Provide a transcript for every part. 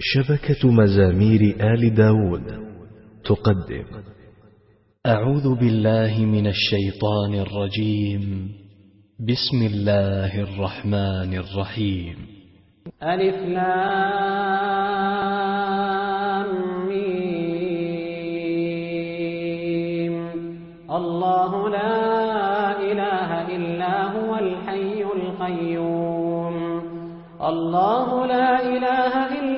شبكة مزامير آل داود تقدم. أعوذ بالله من الشيطان الرجيم. بسم الله الرحمن الرحيم. ألف ميم. الله لا إله إلا هو الحي القيوم. الله لا إله إلا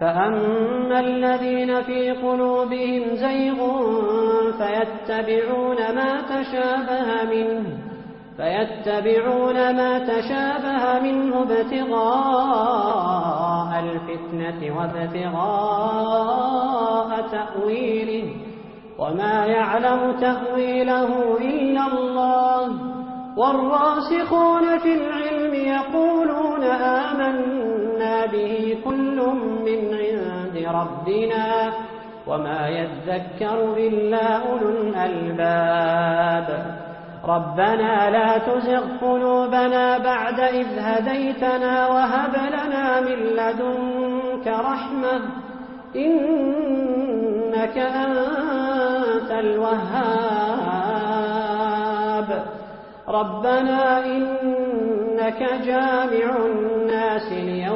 فأما الذين في قلوبهم زيغ فيتبعون ما تشابه منه فيتبعون ما تشابه منه ابتغاء الفتنة وابتغاء تأويله وما يعلم تأويله إلا الله والراسخون في العلم يقولون آمين من عند ربنا وما يذكر إلا أولو الألباب. ربنا لا تزغ قلوبنا بعد إذ هديتنا وهب لنا من لدنك رحمة. إنك أنت الوهاب. ربنا إنك جامع الناس ليوم